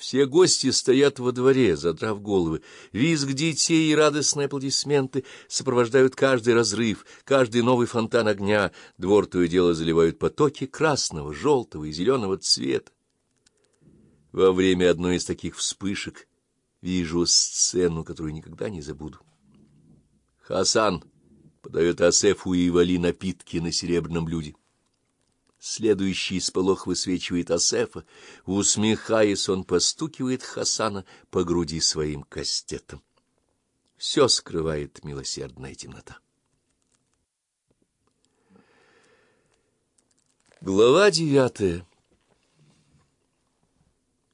Все гости стоят во дворе, задрав головы. Визг детей и радостные аплодисменты сопровождают каждый разрыв, каждый новый фонтан огня. Двор то и дело заливают потоки красного, желтого и зеленого цвета. Во время одной из таких вспышек вижу сцену, которую никогда не забуду. Хасан подает Асефу и Вали напитки на серебряном блюде. Следующий сполох высвечивает Асефа. Усмехаясь, он постукивает Хасана по груди своим кастетом. Все скрывает милосердная темнота. Глава девятая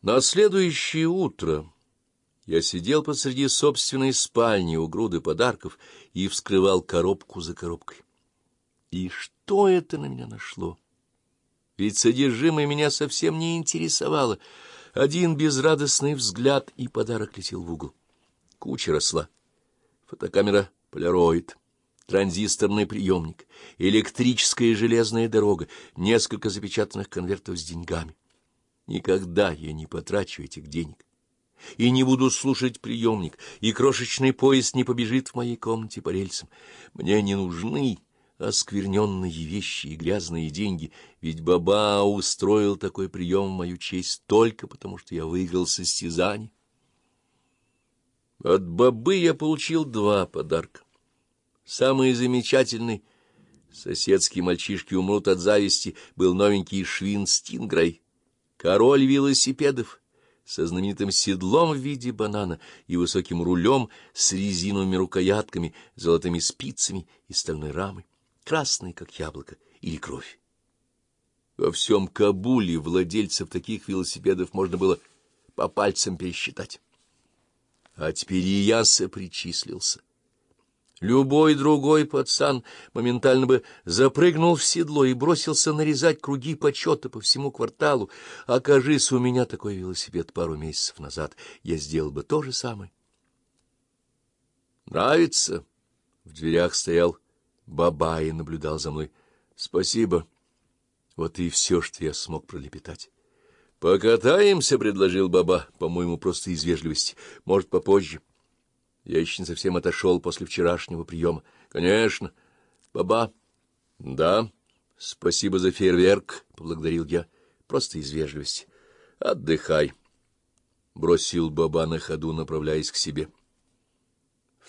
На следующее утро я сидел посреди собственной спальни у груды подарков и вскрывал коробку за коробкой. И что это на меня нашло? Ведь содержимое меня совсем не интересовало. Один безрадостный взгляд, и подарок летел в угол. Куча росла. Фотокамера «Поляроид», транзисторный приемник, электрическая железная дорога, несколько запечатанных конвертов с деньгами. Никогда я не потрачу этих денег. И не буду слушать приемник, и крошечный поезд не побежит в моей комнате по рельсам. Мне не нужны оскверненные вещи и грязные деньги, ведь Баба устроил такой прием в мою честь только потому, что я выиграл состязание. От Бабы я получил два подарка. Самый замечательный — соседские мальчишки умрут от зависти — был новенький швин Стингрей, король велосипедов — со знаменитым седлом в виде банана и высоким рулем с резиновыми рукоятками, золотыми спицами и стальной рамой красный, как яблоко, или кровь. Во всем Кабуле владельцев таких велосипедов можно было по пальцам пересчитать. А теперь и я сопричислился. Любой другой пацан моментально бы запрыгнул в седло и бросился нарезать круги почета по всему кварталу. Окажись у меня такой велосипед пару месяцев назад, я сделал бы то же самое. Нравится? В дверях стоял Бабай наблюдал за мной. — Спасибо. Вот и все, что я смог пролепетать. — Покатаемся, — предложил Баба, по-моему, просто из вежливости. Может, попозже. Я еще не совсем отошел после вчерашнего приема. — Конечно. — Баба. — Да. — Спасибо за фейерверк, — поблагодарил я. Просто из вежливости. — Отдыхай. — бросил Баба на ходу, направляясь к себе. —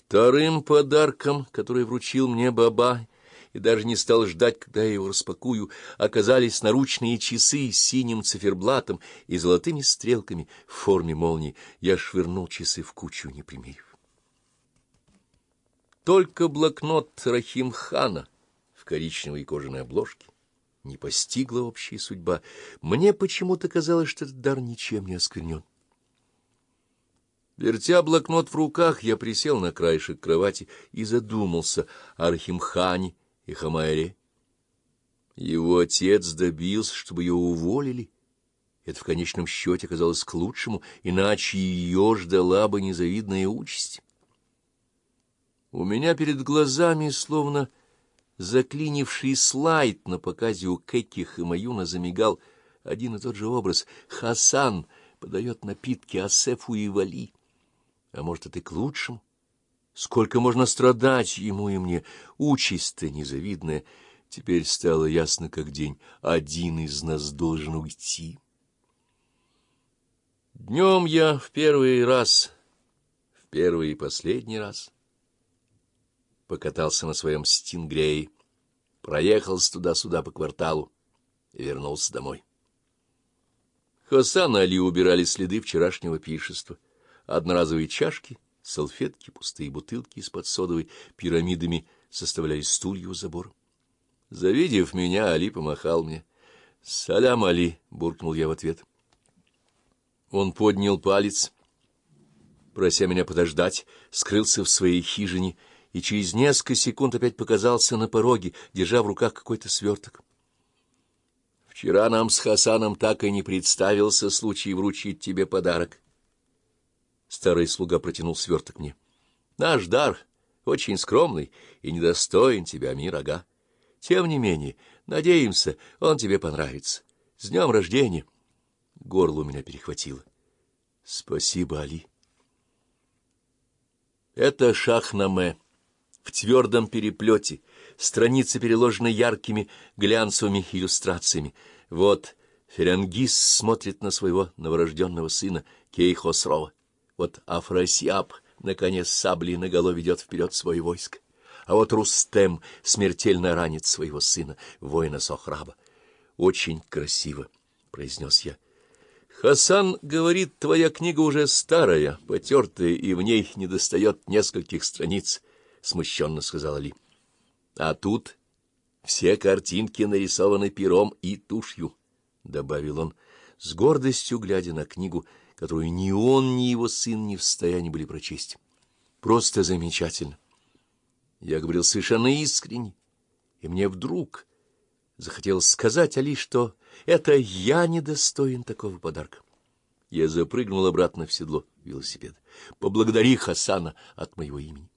Вторым подарком, который вручил мне баба, и даже не стал ждать, когда я его распакую, оказались наручные часы с синим циферблатом и золотыми стрелками в форме молнии. Я швырнул часы в кучу, не примерив. Только блокнот Рахим Хана в коричневой кожаной обложке не постигла общая судьба. Мне почему-то казалось, что этот дар ничем не осквернен. Вертя блокнот в руках, я присел на краешек кровати и задумался о Рахимхане и Хамайре. Его отец добился, чтобы ее уволили. Это в конечном счете оказалось к лучшему, иначе ее ждала бы незавидная участь. У меня перед глазами словно заклинивший слайд на показе у Кеких и Маюна замигал один и тот же образ. Хасан подает напитки Асефу и Вали. А может, это и к лучшему? Сколько можно страдать ему и мне? Участь-то незавидная. Теперь стало ясно, как день. Один из нас должен уйти. Днем я в первый раз, в первый и последний раз покатался на своем стингрее, проехался туда-сюда по кварталу и вернулся домой. Хасан и Али убирали следы вчерашнего пиршества одноразовые чашки, салфетки, пустые бутылки из-под содовой пирамидами составляли стулья у забора. Завидев меня, Али помахал мне. «Салям, Али!» — буркнул я в ответ. Он поднял палец, прося меня подождать, скрылся в своей хижине и через несколько секунд опять показался на пороге, держа в руках какой-то сверток. Вчера нам с Хасаном так и не представился случай вручить тебе подарок. Старый слуга протянул сверток мне. — Наш дар очень скромный и недостоин тебя, мир, ага. Тем не менее, надеемся, он тебе понравится. С днем рождения! Горло у меня перехватило. Спасибо, Али. Это шахнаме в твердом переплете, страницы переложены яркими глянцевыми иллюстрациями. Вот Ферангис смотрит на своего новорожденного сына Кейхосрова. Вот Афросиаб, наконец, с саблей наголо ведет вперед свое войско. А вот Рустем смертельно ранит своего сына, воина Сохраба. Очень красиво, — произнес я. Хасан говорит, твоя книга уже старая, потертая, и в ней недостает нескольких страниц, — смущенно сказал Али. А тут все картинки нарисованы пером и тушью, — добавил он, с гордостью глядя на книгу, которую ни он, ни его сын не в состоянии были прочесть. Просто замечательно. Я говорил совершенно искренне, и мне вдруг захотелось сказать Али, что это я недостоин такого подарка. Я запрыгнул обратно в седло велосипеда. Поблагодари Хасана от моего имени.